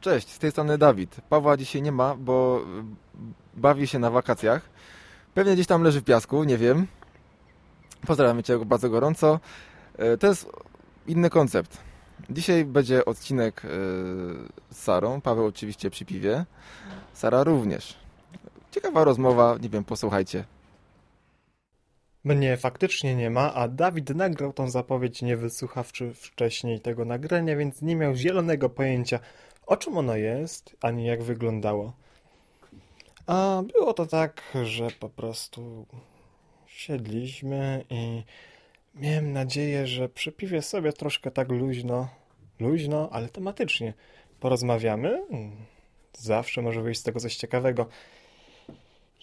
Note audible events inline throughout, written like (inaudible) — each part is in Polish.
Cześć, z tej strony Dawid. Pawła dzisiaj nie ma, bo bawi się na wakacjach. Pewnie gdzieś tam leży w piasku, nie wiem. Pozdrawiam Cię bardzo gorąco. E, to jest inny koncept. Dzisiaj będzie odcinek e, z Sarą. Paweł oczywiście przy piwie. Sara również. Ciekawa rozmowa, nie wiem, posłuchajcie. Mnie faktycznie nie ma, a Dawid nagrał tą zapowiedź nie wysłuchawszy wcześniej tego nagrania, więc nie miał zielonego pojęcia, o czym ono jest, ani jak wyglądało. A było to tak, że po prostu siedliśmy i miałem nadzieję, że przy piwie sobie troszkę tak luźno, luźno, ale tematycznie porozmawiamy. Zawsze może wyjść z tego coś ciekawego.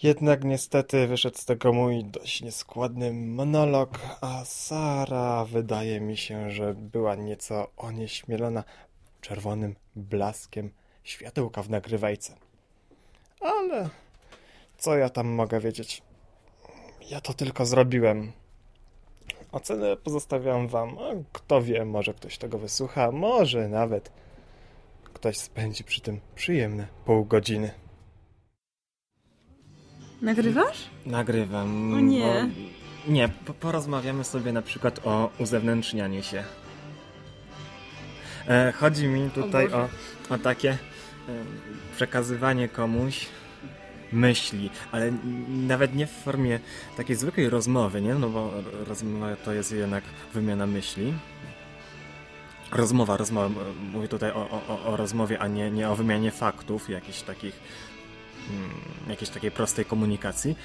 Jednak niestety wyszedł z tego mój dość nieskładny monolog, a Sara wydaje mi się, że była nieco onieśmielona czerwonym blaskiem światełka w nagrywajce. Ale co ja tam mogę wiedzieć? Ja to tylko zrobiłem. Ocenę pozostawiam wam. A kto wie, może ktoś tego wysłucha, może nawet ktoś spędzi przy tym przyjemne pół godziny. Nagrywasz? Nagrywam. O nie. Bo... Nie, po porozmawiamy sobie na przykład o uzewnętrznianiu się. E, chodzi mi tutaj o, o, takie e, przekazywanie komuś myśli, ale nawet nie w formie takiej zwykłej rozmowy, nie? No bo rozmowa to jest jednak wymiana myśli. Rozmowa, rozmowa. Mówię tutaj o, o, o rozmowie, a nie, nie o wymianie faktów, jakichś takich mm, jakiejś takiej prostej komunikacji,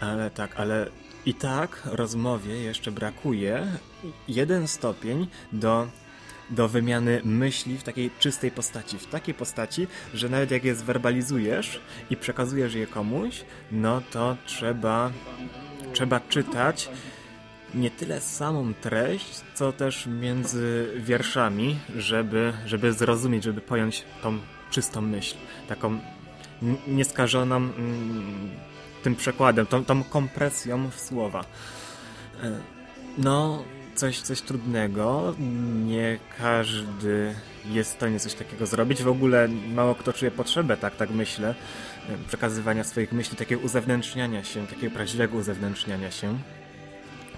ale tak, ale i tak rozmowie jeszcze brakuje jeden stopień do do wymiany myśli w takiej czystej postaci. W takiej postaci, że nawet jak je zwerbalizujesz i przekazujesz je komuś, no to trzeba, trzeba czytać nie tyle samą treść, co też między wierszami, żeby, żeby zrozumieć, żeby pojąć tą czystą myśl. Taką nieskażoną mm, tym przekładem, tą, tą kompresją w słowa. E, no, coś, coś trudnego. Nie każdy jest w stanie coś takiego zrobić. W ogóle mało kto czuje potrzebę, tak, tak myślę, przekazywania swoich myśli, takiego uzewnętrzniania się, takiego prawdziwego uzewnętrzniania się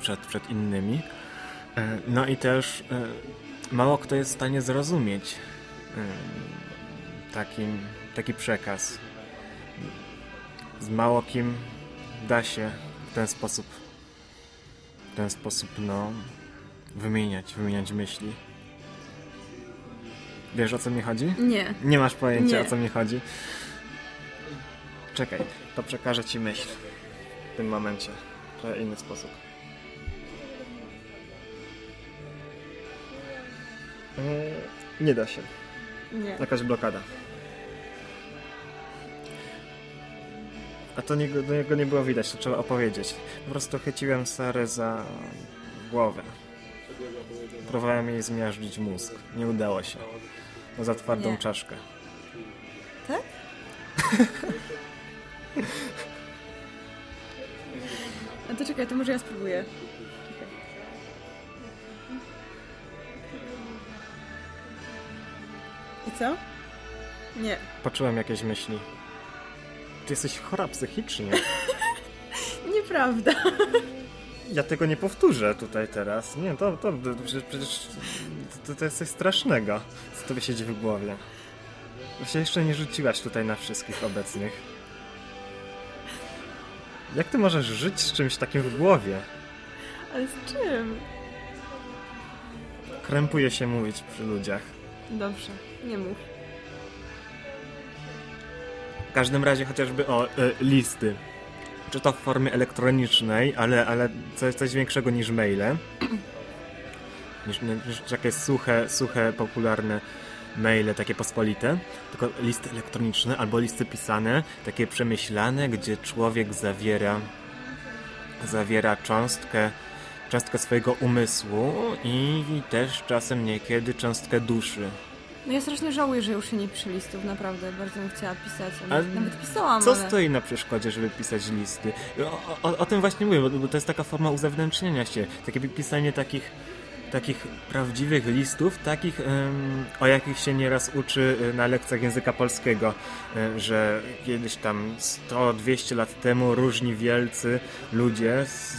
przed, przed innymi. E, no i też e, mało kto jest w stanie zrozumieć taki, taki przekaz. Z mało kim da się w ten sposób w ten sposób, no, wymieniać, wymieniać myśli. Wiesz o co mi chodzi? Nie. Nie masz pojęcia Nie. o co mi chodzi? Czekaj, to przekażę ci myśl w tym momencie. W inny sposób. Mm, Nie da się. Nie. Jakaś blokada. A to niego, do niego nie było widać, to trzeba opowiedzieć. Po prostu chyciłem Sarę za głowę. Próbowałem jej zmiażdżyć mózg. Nie udało się. No za twardą Nie. czaszkę. Tak? (laughs) A to czekaj, to może ja spróbuję. I co? Nie. Poczułem jakieś myśli. Ty jesteś chora psychicznie. (laughs) Nieprawda. Ja tego nie powtórzę tutaj teraz. Nie, to, to, to przecież- to, to jest coś strasznego, co tobie siedzi w głowie. Się jeszcze nie rzuciłaś tutaj na wszystkich obecnych. Jak ty możesz żyć z czymś takim w głowie? Ale z czym? Krępuje się mówić przy ludziach. Dobrze, nie mów. W każdym razie chociażby o y, listy. Czy to w formie elektronicznej, ale, ale coś, coś większego niż maile. (clears throat) Niż, niż takie suche, suche, popularne maile, takie pospolite. Tylko listy elektroniczne albo listy pisane, takie przemyślane, gdzie człowiek zawiera zawiera cząstkę, cząstkę swojego umysłu i też czasem niekiedy cząstkę duszy. No ja strasznie żałuję, że już się nie pisze listów, naprawdę. Bardzo bym chciała pisać. Nawet pisałam, Co ale... stoi na przeszkodzie, żeby pisać listy? O, o, o tym właśnie mówię, bo, bo to jest taka forma uzewnętrznienia się, takie pisanie takich takich prawdziwych listów, takich o jakich się nieraz uczy y, na lekcjach języka polskiego, y, że kiedyś tam 100-200 lat temu różni wielcy ludzie z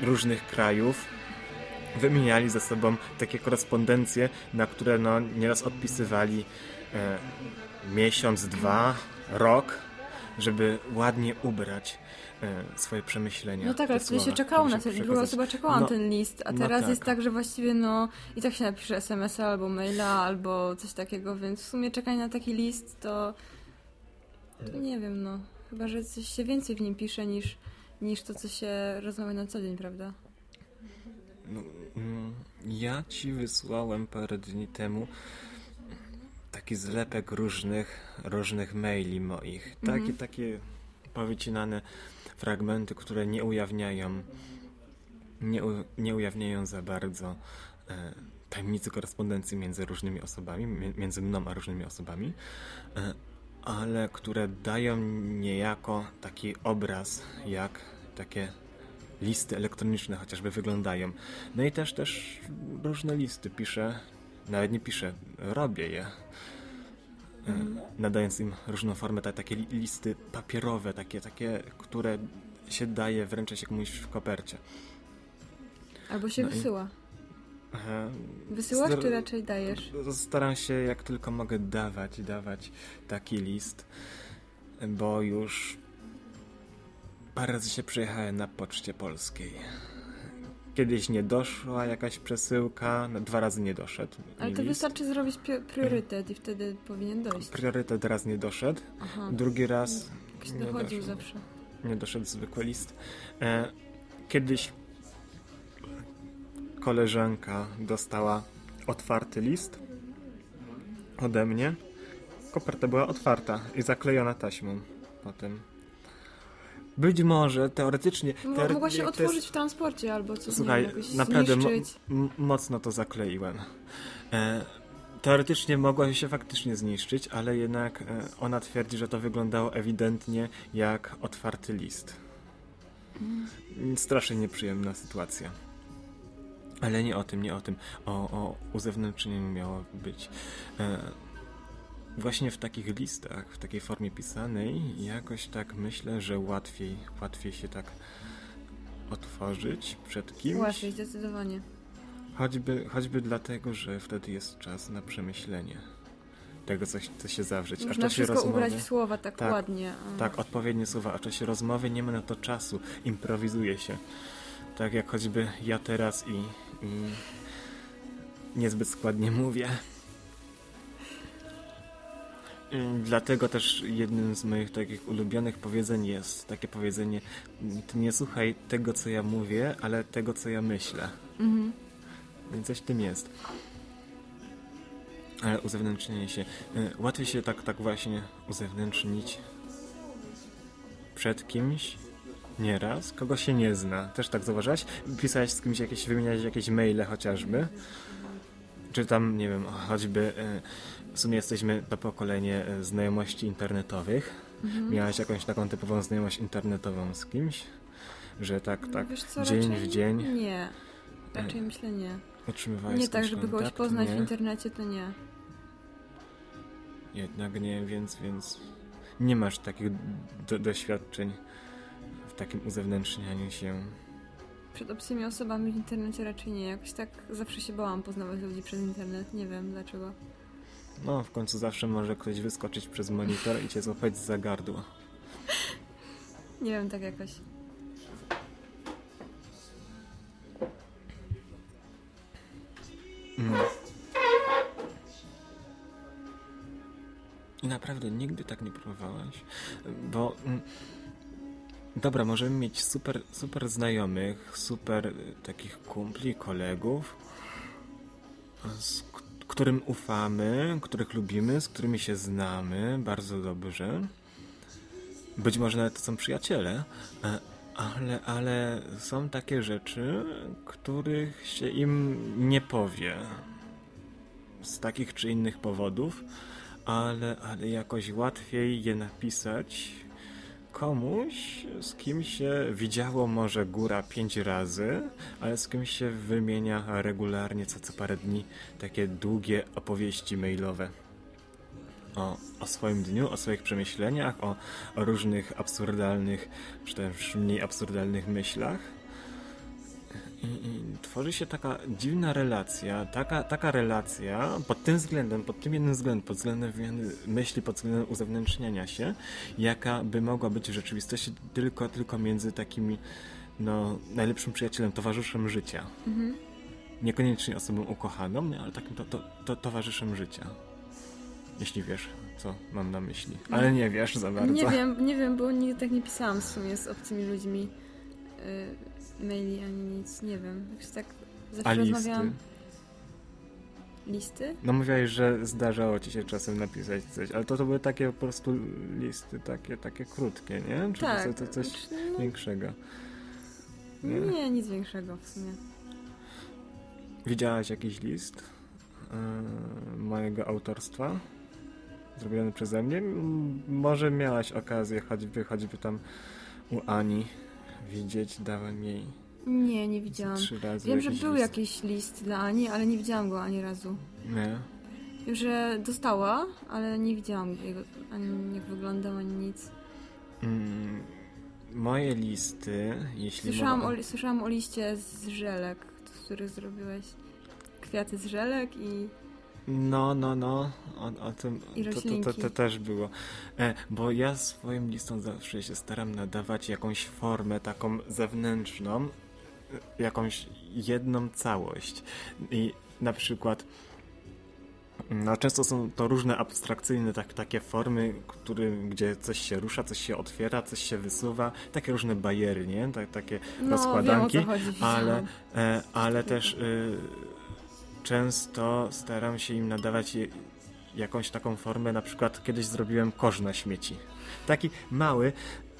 różnych krajów wymieniali ze sobą takie korespondencje, na które no nieraz odpisywali e, miesiąc, dwa, rok, żeby ładnie ubrać E, swoje przemyślenia. No tak, ale wtedy się czekało na ten, druga osoba czekała no, na ten list, a no teraz tak. jest tak, że właściwie no i tak się napisze SMS-a albo maila, albo coś takiego, więc w sumie czekanie na taki list to, to nie wiem, no chyba, że coś się więcej w nim pisze niż, niż to, co się rozmawia na co dzień, prawda? No, mm, ja ci wysłałem parę dni temu taki zlepek różnych, różnych maili moich. Takie, mhm. takie powycinane fragmenty, które nie ujawniają, nie, u, nie ujawniają za bardzo e, tajemnicy korespondencji między różnymi osobami, między mną a różnymi osobami, e, ale które dają niejako taki obraz, jak takie listy elektroniczne chociażby wyglądają. No i też też różne listy piszę, nawet nie piszę, robię je Mhm. nadając im różną formę, takie listy papierowe, takie, takie, które się daje, wręcza się komuś w kopercie. Albo się no wysyła. I... Wysyłasz, Star... czy raczej dajesz? Staram się jak tylko mogę dawać, dawać taki list, bo już parę razy się przejechałem na poczcie polskiej kiedyś nie doszła jakaś przesyłka, no, dwa razy nie doszedł. Ale to list. wystarczy zrobić priorytet i wtedy powinien dojść. Priorytet raz nie doszedł, Aha. drugi raz nie dochodził doszedł. zawsze. Nie doszedł zwykły list. E, kiedyś koleżanka dostała otwarty list ode mnie. Koperta była otwarta i zaklejona taśmą potem. Być może, teoretycznie... Teore... Mogła się otworzyć jest... w transporcie albo coś, Słuchaj, nie wiem, naprawdę mocno to zakleiłem. E, teoretycznie mogła się faktycznie zniszczyć, ale jednak e, ona twierdzi, że to wyglądało ewidentnie jak otwarty list. Mm. Strasznie nieprzyjemna sytuacja. Ale nie o tym, nie o tym. O, o uzewnętrznieniu miało być. E, właśnie w takich listach, w takiej formie pisanej, jakoś tak myślę, że łatwiej, łatwiej się tak otworzyć przed kimś. Łatwiej, zdecydowanie. Choćby, choćby dlatego, że wtedy jest czas na przemyślenie tego, co, co się zawrzeć. Można a w czasie rozmowy, ubrać w słowa tak, tak ładnie. A. Tak, odpowiednie słowa. A w czasie rozmowy nie ma na to czasu. Improwizuje się. Tak jak choćby ja teraz i, i niezbyt składnie mówię. Dlatego też jednym z moich takich ulubionych powiedzeń jest takie powiedzenie ty nie słuchaj tego, co ja mówię, ale tego, co ja myślę. Mhm. Więc coś w tym jest. Ale uzewnętrznienie się. Y, łatwiej się tak, tak właśnie uzewnętrznić przed kimś, nieraz, kogo się nie zna. Też tak zauważyłaś? Pisałeś z kimś jakieś, wymieniałeś jakieś maile chociażby? Czy tam, nie wiem, choćby... Y, w sumie jesteśmy to pokolenie e, znajomości internetowych. Mhm. Miałaś jakąś taką typową znajomość internetową z kimś? Że tak, tak, co, dzień w dzień? Nie, raczej myślę nie. Utrzymywałeś Nie tak, żeby kontakt? kogoś poznać nie. w internecie, to nie. Jednak nie, więc, więc nie masz takich do, doświadczeń w takim uzewnętrznianiu się. Przed obcymi osobami w internecie raczej nie. Jakoś tak zawsze się bałam poznawać ludzi przez internet. Nie wiem dlaczego. No, w końcu zawsze może ktoś wyskoczyć przez monitor i cię złapać za gardło. (laughs) Nie wiem, tak jakoś. Mm. I naprawdę nigdy tak nie próbowałaś? Bo... Dobra, możemy mieć super, super znajomych, super y, takich kumpli, kolegów, z którym ufamy, których lubimy, z którymi się znamy bardzo dobrze. Być może nawet to są przyjaciele, e, ale, ale są takie rzeczy, których się im nie powie z takich czy innych powodów, ale, ale jakoś łatwiej je napisać komuś, z kim się widziało może góra pięć razy, ale z kim się wymienia regularnie co, co parę dni takie długie opowieści mailowe. O, o swoim dniu, o swoich przemyśleniach, o, o różnych absurdalnych, czy też mniej absurdalnych myślach. Tworzy się taka dziwna relacja, taka, taka relacja pod tym względem, pod tym jednym względem, pod względem myśli, pod względem uzewnętrzniania się, jaka by mogła być w rzeczywistości tylko, tylko między takimi no, najlepszym przyjacielem, towarzyszem życia. Mhm. Niekoniecznie osobą ukochaną, ale takim to, to, to, towarzyszem życia. Jeśli wiesz, co mam na myśli. Ale nie wiesz za bardzo. Nie wiem, nie wiem, bo nigdy tak nie pisałam w sumie z obcymi ludźmi. Y maili ani nic, nie wiem. Jakoś tak zawsze A listy? rozmawiałam. Listy? No mówiłaś, że zdarzało ci się czasem napisać coś, ale to, to były takie po prostu listy, takie, takie krótkie, nie? Czy tak. to, to coś znaczy, no, większego? Nie? nie? nic większego w sumie. Widziałaś jakiś list yy, mojego autorstwa? Zrobiony przeze mnie? Może miałaś okazję choćby, choćby tam u Ani widzieć, dałem jej. Nie, nie widziałam. Trzy razy Wiem, że był list. jakiś list dla Ani, ale nie widziałam go ani razu. Nie. Wiem, że dostała, ale nie widziałam jego, ani jak wyglądał, ani nic. Mm, moje listy, jeśli słyszałam, o, słyszałam o liście z żelek, z których zrobiłeś kwiaty z żelek i no, no, no, o, o tym to, to, to, to, też było. E, bo ja swoim listom zawsze się staram nadawać jakąś formę taką zewnętrzną, e, jakąś jedną całość. I na przykład no, często są to różne abstrakcyjne tak, takie formy, który, gdzie coś się rusza, coś się otwiera, coś się wysuwa, takie różne bajery, nie? Tak, takie no, rozkładanki, wiem, ale, e, ale też... E, często staram się im nadawać jakąś taką formę, na przykład kiedyś zrobiłem kosz na śmieci. Taki mały,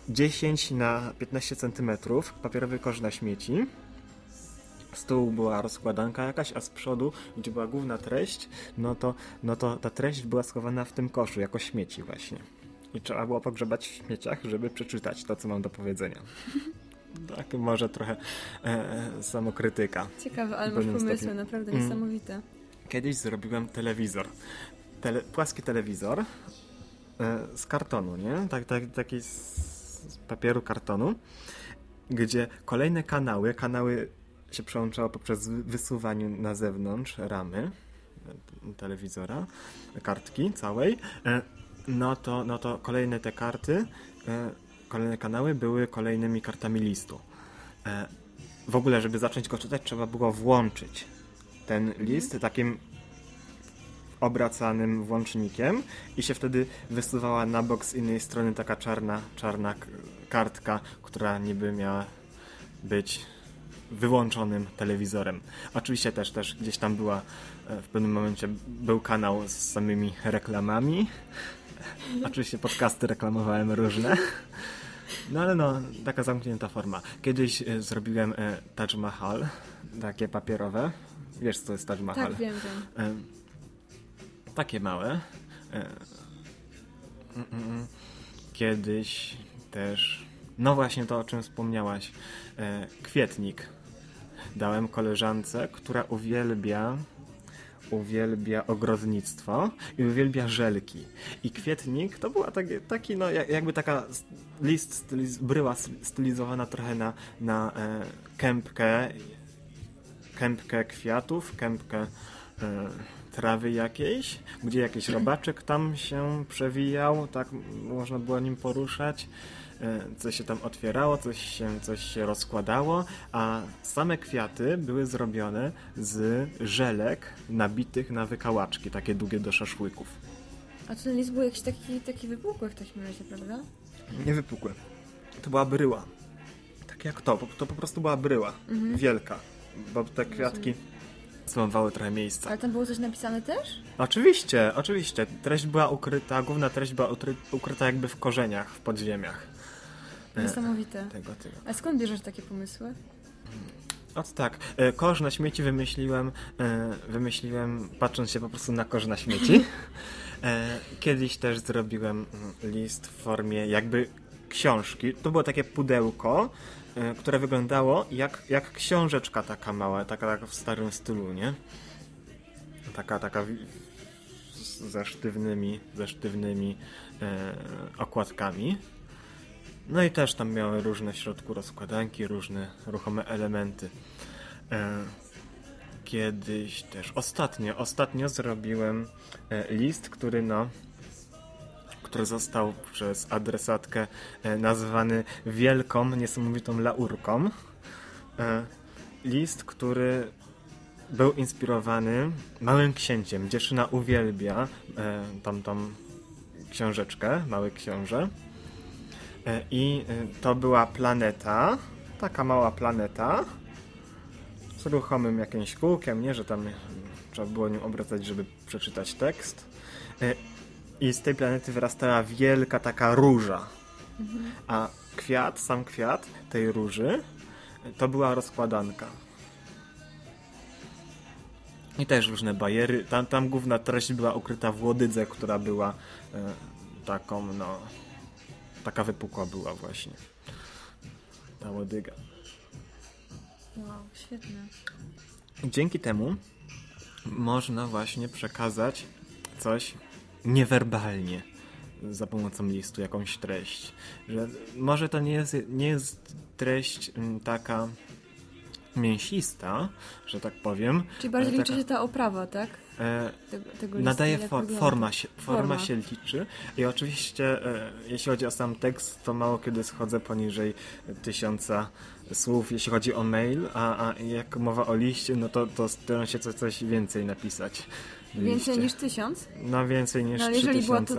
10 na 15 cm, papierowy kosz na śmieci. Z tyłu była rozkładanka jakaś, a z przodu, gdzie była główna treść, no to, no to ta treść była schowana w tym koszu, jako śmieci właśnie. I trzeba było pogrzebać w śmieciach, żeby przeczytać to, co mam do powiedzenia. Tak, może trochę e, e, samokrytyka. Ciekawe, ale masz pomysły, stopniu. naprawdę mm. niesamowite. Kiedyś zrobiłem telewizor. Tele, płaski telewizor e, z kartonu, nie? Tak, tak, taki z, z papieru kartonu, gdzie kolejne kanały, kanały się przełączało poprzez wysuwanie na zewnątrz ramy e, telewizora, kartki całej, e, no to, no to kolejne te karty kolejne kanały były kolejnymi kartami listu. E, w ogóle, żeby zacząć go czytać, trzeba było włączyć ten list takim obracanym włącznikiem i się wtedy wysuwała na bok z innej strony taka czarna, czarna kartka, która niby miała być wyłączonym telewizorem. Oczywiście też, też gdzieś tam była e, w pewnym momencie był kanał z samymi reklamami. (laughs) Oczywiście podcasty reklamowałem różne. No ale no, taka zamknięta forma. Kiedyś e, zrobiłem e, Taj Mahal, takie papierowe. Wiesz, co jest Taj Mahal? Tak, wiem, wiem. E, takie małe. Mm, mm, mm. kiedyś też, no właśnie to, o czym wspomniałaś, kwietnik. Dałem koleżance, która uwielbia uwielbia ogrodnictwo i uwielbia żelki. I kwietnik to była taki, taki no jakby taka list, styliz, bryła stylizowana trochę na, na e, kępkę, kępkę kwiatów, kępkę e, trawy jakiejś, gdzie jakiś robaczek tam się przewijał, tak można było nim poruszać. E, coś się tam otwierało, coś się, coś się rozkładało, a same kwiaty były zrobione z żelek nabitych na wykałaczki, takie długie do szaszłyków. A to nie był jakiś taki, taki wypukły w takim razie, prawda? Nie wypukły. To była bryła. Tak jak to, to po prostu była bryła. Mhm. Wielka. Bo te kwiatki zajmowały trochę miejsca. Ale tam było coś napisane też? Oczywiście, oczywiście. Treść była ukryta, główna treść była ukryta jakby w korzeniach, w podziemiach. E, Niesamowite. Tego, tego. A skąd bierzesz takie pomysły? Ot tak. E, kosz na śmieci wymyśliłem, e, wymyśliłem patrząc się po prostu na kosz na śmieci. (laughs) Kiedyś też zrobiłem mm, list w formie jakby książki. To było takie pudełko, które wyglądało jak, jak książeczka taka mała, taka, taka w starym stylu, nie? Taka, taka ze sztywnymi, ze sztywnymi e, okładkami. No i też tam miały różne w środku rozkładanki, różne ruchome elementy. E, kiedyś też, ostatnio, ostatnio zrobiłem e, list, który no który został przez adresatkę e, nazwany wielką, niesamowitą laurką. E, list, który był inspirowany Małym Księciem. Dziewczyna uwielbia e, tam, tam książeczkę, Mały Książę. E, I to była planeta, taka mała planeta z ruchomym jakimś kółkiem, nie, że tam trzeba było nim obracać, żeby przeczytać tekst. I z tej planety wyrastała wielka taka róża. Mhm. A kwiat, sam kwiat tej róży, to była rozkładanka. I też różne bajery. Tam, tam główna treść była ukryta w łodydze, która była e, taką, no... Taka wypukła była właśnie. Ta łodyga. Wow, świetne. Dzięki temu można właśnie przekazać coś niewerbalnie za pomocą listu, jakąś treść. Że może to nie jest, nie jest treść mm, taka mięsista, że tak powiem. Czyli bardziej taka, liczy się ta oprawa, tak? E, tego, tego nadaje for, forma, się, forma, forma, się liczy i oczywiście e, jeśli chodzi o sam tekst, to mało kiedy schodzę poniżej tysiąca słów, jeśli chodzi o mail, a, a jak mowa o liście, no to, to staram się coś, coś więcej napisać. Więcej niż tysiąc? No więcej niż no, ale jeżeli była to,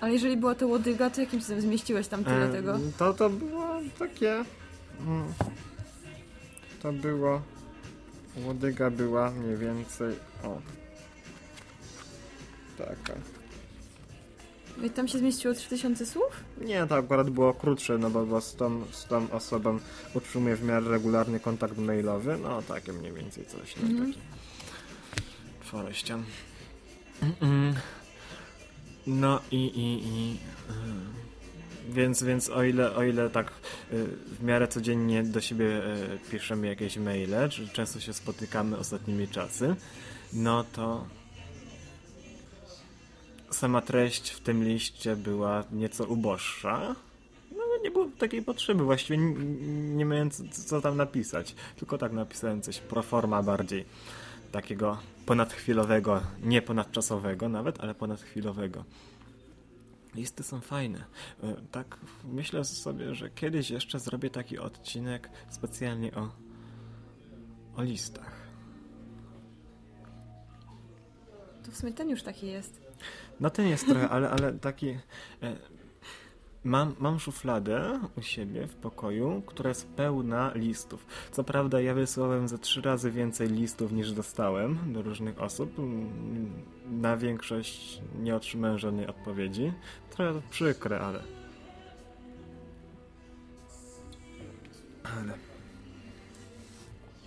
Ale jeżeli była to łodyga, to jakim cudem zmieściłeś tam tyle e, tego? To to było takie... Mm, to było... Łodyga była mniej więcej... O. Taka. I tam się zmieściło 3000 słów? Nie, to akurat było krótsze, no bo, bo z, tą, z tą osobą utrzymuję w miarę regularny kontakt mailowy. No takie mniej więcej coś. No, mm. taki Foreścian. No i, i, i y, więc, więc o ile, o ile tak y, w miarę codziennie do siebie y, piszemy jakieś maile, czy często się spotykamy ostatnimi czasy, no to sama treść w tym liście była nieco uboższa. No nie było takiej potrzeby, właściwie nie, nie miałem co, co tam napisać. Tylko tak napisałem coś pro forma bardziej takiego ponadchwilowego, nie ponadczasowego nawet, ale ponadchwilowego. Listy są fajne. E, tak myślę sobie, że kiedyś jeszcze zrobię taki odcinek specjalnie o, o listach. To w sumie ten już taki jest. No ten jest trochę, ale, ale taki... Mam, mam szufladę u siebie w pokoju, która jest pełna listów. Co prawda ja wysłałem za trzy razy więcej listów niż dostałem do różnych osób. Na większość nie otrzymałem żadnej odpowiedzi. Trochę przykre, ale... Ale...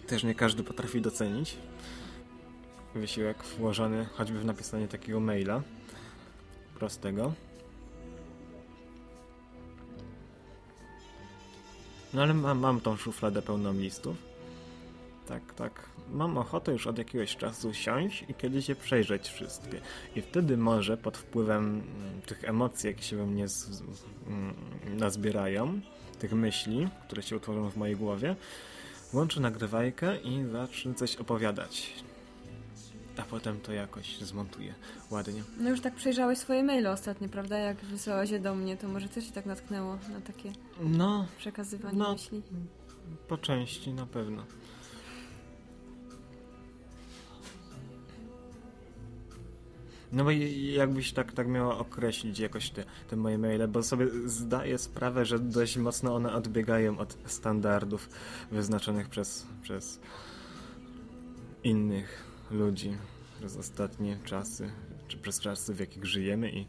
Też nie każdy potrafi docenić wysiłek włożony choćby w napisanie takiego maila prostego. No ale mam, mam tą szufladę pełną listów. Tak, tak. Mam ochotę już od jakiegoś czasu siąść i kiedyś je przejrzeć wszystkie. I wtedy może pod wpływem mm, tych emocji, jakie się we mnie z, mm, nazbierają, tych myśli, które się utworzą w mojej głowie, włączę nagrywajkę i zacznę coś opowiadać a potem to jakoś zmontuję ładnie. No już tak przejrzałeś swoje maile ostatnio, prawda? Jak wysłałeś je do mnie, to może też się tak natknęło na takie no, przekazywanie no, myśli. Po części na pewno. No bo jakbyś tak, tak miała określić jakoś te, te moje maile, bo sobie zdaję sprawę, że dość mocno one odbiegają od standardów wyznaczonych przez, przez innych ludzi przez ostatnie czasy, czy przez czasy, w jakich żyjemy i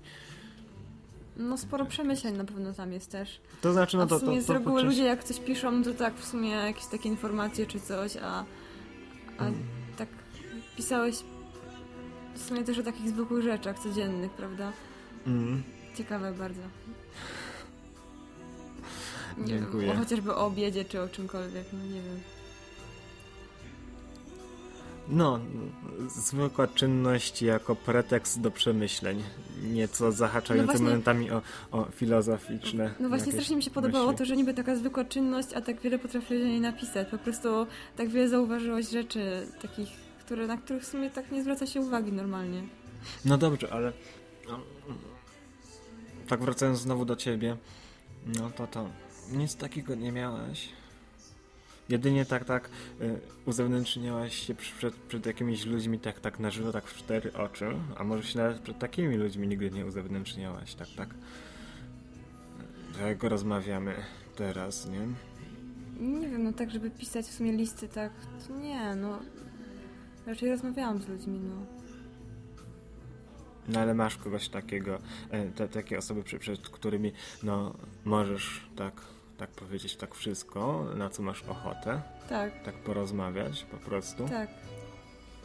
no sporo przemyśleń na pewno tam jest też. To znaczy, no a w sumie to, to, to z reguły ludzie jak coś piszą, to tak w sumie jakieś takie informacje czy coś, a, a mm. tak pisałeś w sumie też o takich zwykłych rzeczach codziennych, prawda? Mm. Ciekawe bardzo. Nie Dziękuję. Wiem, chociażby o obiedzie czy o czymkolwiek, no nie wiem. No, zwykła czynność jako pretekst do przemyśleń. Nieco no właśnie, momentami o, o filozoficzne. No właśnie, strasznie mi się podobało myśli. to, że niby taka zwykła czynność, a tak wiele potrafiłeś o niej napisać. Po prostu tak wiele zauważyłeś rzeczy takich, które, na których w sumie tak nie zwraca się uwagi normalnie. No dobrze, ale no, tak wracając znowu do ciebie, no to to nic takiego nie miałeś. Jedynie tak, tak y, uzewnętrzniałaś się przed, przed jakimiś ludźmi tak, tak na żywo, tak w cztery oczy, a może się nawet przed takimi ludźmi nigdy nie uzewnętrzniałaś, tak, tak. Jak rozmawiamy teraz, nie? Nie wiem, no tak, żeby pisać w sumie listy, tak, to nie, no. Raczej rozmawiałam z ludźmi, no. No ale masz kogoś takiego, e, te, takie osoby, przed, przed którymi, no, możesz tak tak powiedzieć, tak wszystko, na co masz ochotę. Tak. Tak porozmawiać po prostu. Tak.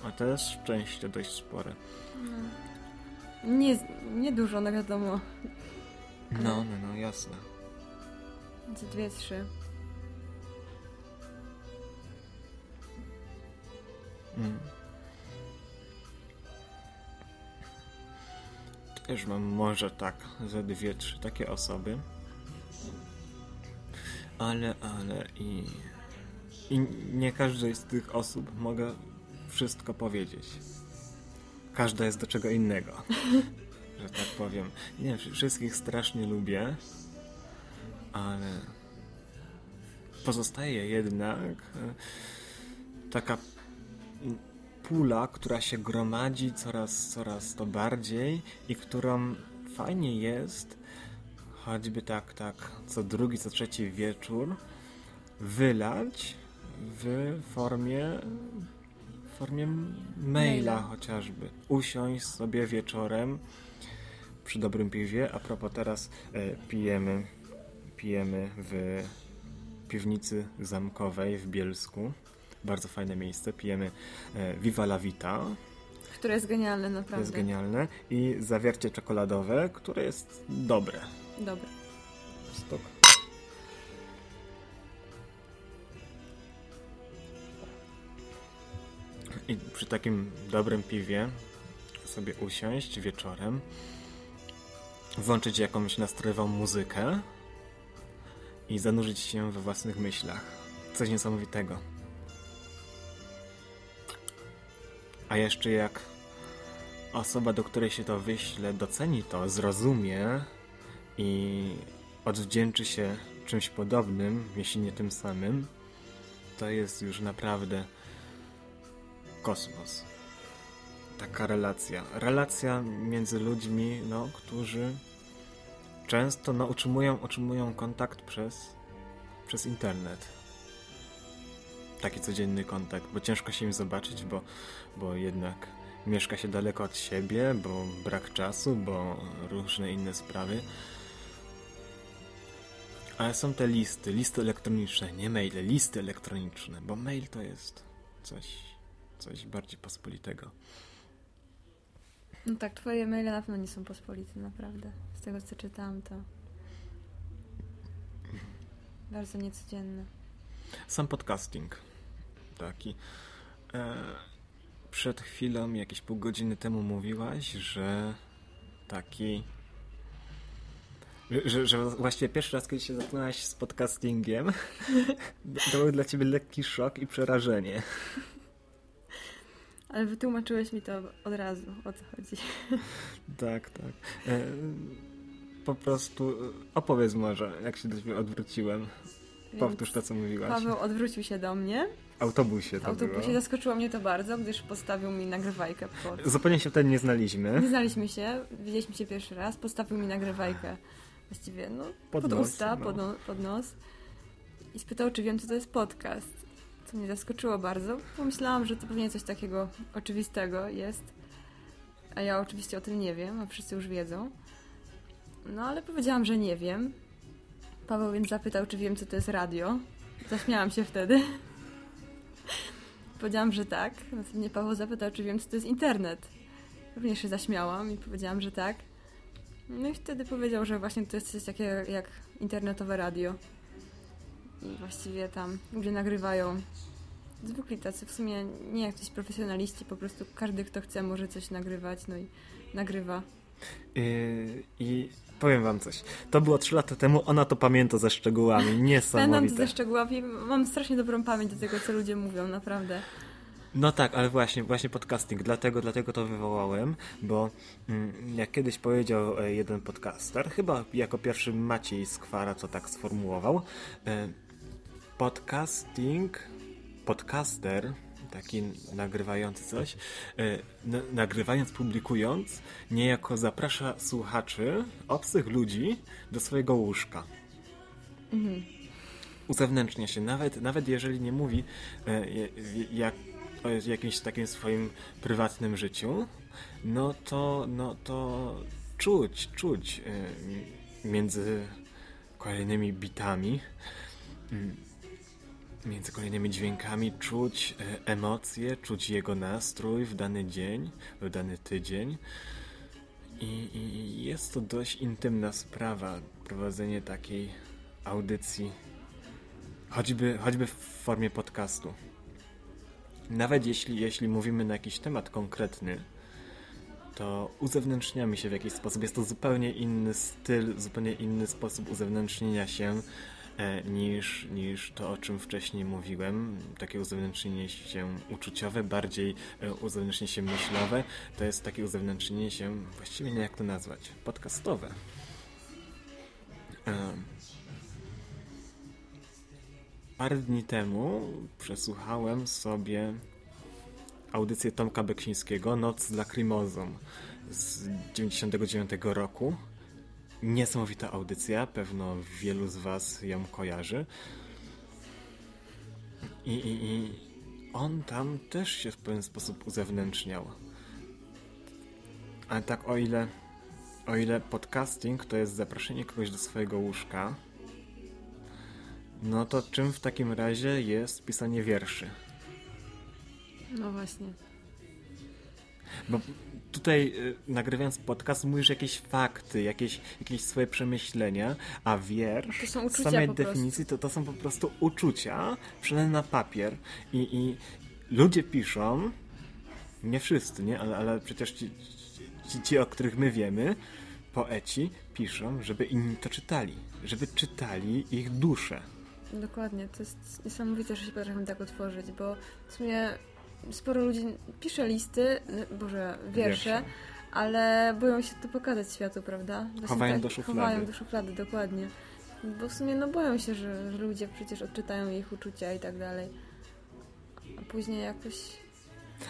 A to jest szczęście dość spore. No. Nie, nie dużo, no wiadomo. No, no, no, jasne. Gdzie dwie, trzy. Mm. Też mam może tak ze dwie, trzy takie osoby ale, ale i, i nie każdej z tych osób mogę wszystko powiedzieć. Każda jest do czego innego, (laughs) że tak powiem. Nie, wszystkich strasznie lubię, ale pozostaje jednak e, taka pula, która się gromadzi coraz, coraz to bardziej i którą fajnie jest choćby tak, tak, co drugi, co trzeci wieczór wylać w formie w formie maila, chociażby. Usiąść sobie wieczorem przy dobrym piwie. A propos teraz e, pijemy pijemy w piwnicy zamkowej w Bielsku. Bardzo fajne miejsce. Pijemy e, Viva la Vita. Które jest genialne, naprawdę. jest genialne. I zawiercie czekoladowe, które jest dobre. Dobra. Stok. I przy takim dobrym piwie sobie usiąść wieczorem, włączyć jakąś nastrojową muzykę i zanurzyć się we własnych myślach. Coś niesamowitego. A jeszcze jak osoba, do której się to wyśle, doceni to, zrozumie, i odwdzięczy się czymś podobnym, jeśli nie tym samym, to jest już naprawdę kosmos. Taka relacja. Relacja między ludźmi, no, którzy często no, utrzymują, utrzymują kontakt przez, przez internet. Taki codzienny kontakt, bo ciężko się im zobaczyć, bo, bo jednak mieszka się daleko od siebie, bo brak czasu, bo różne inne sprawy. Ale są te listy, listy elektroniczne, nie maile, listy elektroniczne, bo mail to jest coś, coś bardziej pospolitego. No tak, twoje maile na pewno nie są pospolite, naprawdę. Z tego co czytałam, to bardzo niecodzienne. Sam podcasting taki. E, przed chwilą, jakieś pół godziny temu mówiłaś, że taki że, że właściwie pierwszy raz, kiedy się zetknęłaś z podcastingiem, (laughs) to był dla ciebie lekki szok i przerażenie. Ale wytłumaczyłeś mi to od razu, o co chodzi. Tak, tak. E, po prostu opowiedz może, jak się do ciebie odwróciłem. Więc Powtórz to, co mówiłaś. Paweł odwrócił się do mnie. Autobusie to autobusie było. zaskoczyło mnie to bardzo, gdyż postawił mi nagrywajkę pod... Zupełnie się wtedy nie znaliśmy. Nie znaliśmy się, widzieliśmy się pierwszy raz, postawił mi nagrywajkę właściwie no, pod, pod nos, usta, no. pod, no, pod nos i spytał, czy wiem, co to jest podcast. Co mnie zaskoczyło bardzo. Pomyślałam, że to pewnie coś takiego oczywistego jest. A ja oczywiście o tym nie wiem, a wszyscy już wiedzą. No ale powiedziałam, że nie wiem. Paweł więc zapytał, czy wiem, co to jest radio. Zaśmiałam się wtedy. powiedziałam, że tak. Następnie Paweł zapytał, czy wiem, co to jest internet. Również się zaśmiałam i powiedziałam, że tak. No i wtedy powiedział, że właśnie to jest coś takiego jak internetowe radio. i właściwie tam ludzie nagrywają. Zwykli tacy, w sumie nie jakiś profesjonaliści, po prostu każdy, kto chce, może coś nagrywać, no i nagrywa. Yy, I powiem wam coś. To było 3 lata temu, ona to pamięta ze szczegółami. (laughs) Niesamowite. Pamiętam ze szczegółami. Mam strasznie dobrą pamięć do tego, co ludzie mówią, naprawdę. No tak, ale właśnie, właśnie podcasting, dlatego, dlatego to wywołałem, bo mm, jak kiedyś powiedział e, jeden podcaster, chyba jako pierwszy Maciej Skwara, co tak sformułował, e, podcasting, podcaster, taki nagrywający coś, e, nagrywając, publikując, niejako zaprasza słuchaczy, obcych ludzi do swojego łóżka. Mhm. Uzewnętrznia się, nawet, nawet jeżeli nie mówi, jak o jakimś takim swoim prywatnym życiu, no to, no to czuć, czuć y, między kolejnymi bitami, mm, między kolejnymi dźwiękami, czuć y, emocje, czuć jego nastrój w dany dzień, w dany tydzień. I, I, jest to dość intymna sprawa, prowadzenie takiej audycji, choćby, choćby w formie podcastu nawet jeśli, jeśli mówimy na jakiś temat konkretny, to uzewnętrzniamy się w jakiś sposób. Jest to zupełnie inny styl, zupełnie inny sposób uzewnętrznienia się e, niż, niż to, o czym wcześniej mówiłem. Takie uzewnętrznienie się uczuciowe, bardziej e, uzewnętrznienie się myślowe. To jest takie uzewnętrznienie się, właściwie nie jak to nazwać, podcastowe. E, Parę dni temu przesłuchałem sobie audycję Tomka Beksińskiego Noc z Lakrymozą z 99 roku. Niesamowita audycja, pewno wielu z Was ją kojarzy. I, i, I on tam też się w pewien sposób uzewnętrzniał. Ale tak o ile, o ile podcasting to jest zaproszenie kogoś do swojego łóżka, no to czym w takim razie jest pisanie wierszy? No właśnie. Bo tutaj y, nagrywając podcast mówisz jakieś fakty, jakieś, jakieś swoje przemyślenia, a wiersz z samej definicji to, to są po prostu uczucia przynajmniej na papier i, i ludzie piszą, nie wszyscy, nie? Ale, ale przecież ci, ci, ci, o których my wiemy, poeci piszą, żeby inni to czytali, żeby czytali ich dusze. Dokładnie, to jest niesamowite, że się potrafią tak otworzyć, bo w sumie sporo ludzi pisze listy, boże, wiersze, wiersze. ale boją się to pokazać światu, prawda? Właśnie chowają tak, do szuflady. Chowają do szuflady, dokładnie. Bo w sumie no boją się, że, ludzie przecież odczytają ich uczucia i tak dalej. A później jakoś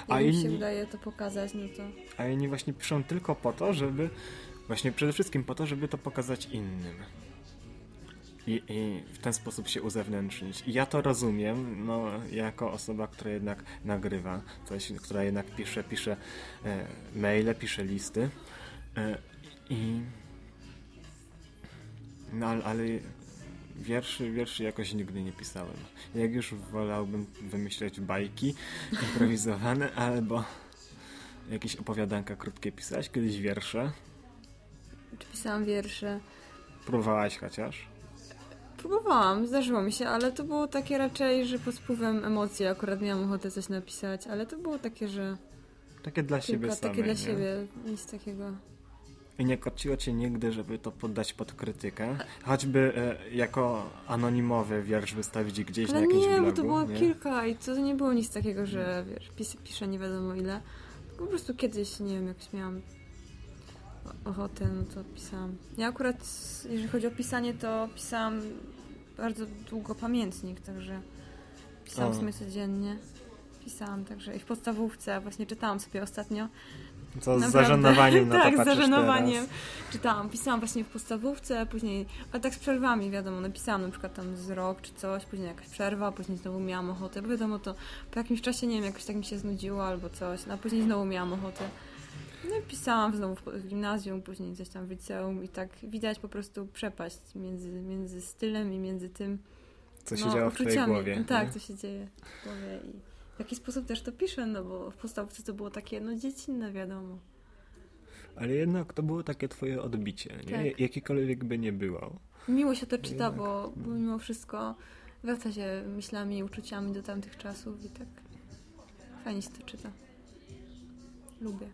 a im się udaje to pokazać, no to... A inni właśnie piszą tylko po to, żeby... Właśnie przede wszystkim po to, żeby to pokazać innym i, i, w ten sposób się uzewnętrznić. I ja to rozumiem, no, jako osoba, która jednak nagrywa coś, która jednak pisze, pisze e, maile, pisze listy e, i no ale, ale wierszy, wierszy jakoś nigdy nie pisałem. Jak już wolałbym wymyśleć bajki (laughs) improwizowane albo jakieś opowiadanka krótkie pisać, kiedyś wiersze. Czy pisałam wiersze? Próbowałaś chociaż? Próbowałam, zdarzyło mi się, ale to było takie raczej, że pod wpływem emocji akurat miałam ochotę coś napisać, ale to było takie, że... Takie dla siebie Kilka, samej, Takie dla nie? siebie, nic takiego. I nie korciło cię nigdy, żeby to poddać pod krytykę? Choćby e, jako anonimowy wiersz wystawić gdzieś ale na jakimś nie, blogu? nie, bo to było nie? kilka i to nie było nic takiego, że wiesz, pis, piszę nie wiadomo ile. Tylko po prostu kiedyś, nie wiem, jakoś miałam ochotę, no to pisałam. Ja akurat, jeżeli chodzi o pisanie, to pisałam bardzo długo pamiętnik, także pisałam o. sumie codziennie. Pisałam także i w podstawówce, właśnie czytałam sobie ostatnio. Co z zażenowaniem na (laughs) Tak, z zażenowaniem. Czytałam, pisałam właśnie w podstawówce, później, ale tak z przerwami, wiadomo, napisałam na przykład tam z rok czy coś, później jakaś przerwa, później znowu miałam ochotę, bo wiadomo, to po jakimś czasie, nie wiem, jakoś tak mi się znudziło albo coś, no a później znowu miałam ochotę. No i pisałam znowu w, gimnazjum, później gdzieś tam w liceum i tak widać po prostu przepaść między, między stylem i między tym, co się no, dzieje w twojej głowie. Tak, nie? co się dzieje w głowie i w jaki sposób też to piszę, no bo w podstawce to było takie, no dziecinne wiadomo. Ale jednak to było takie twoje odbicie, nie? Tak. Jakiekolwiek by nie było. Miło się to czyta, bo, bo mimo wszystko wraca się myślami i uczuciami do tamtych czasów i tak fajnie się to czyta. Lubię.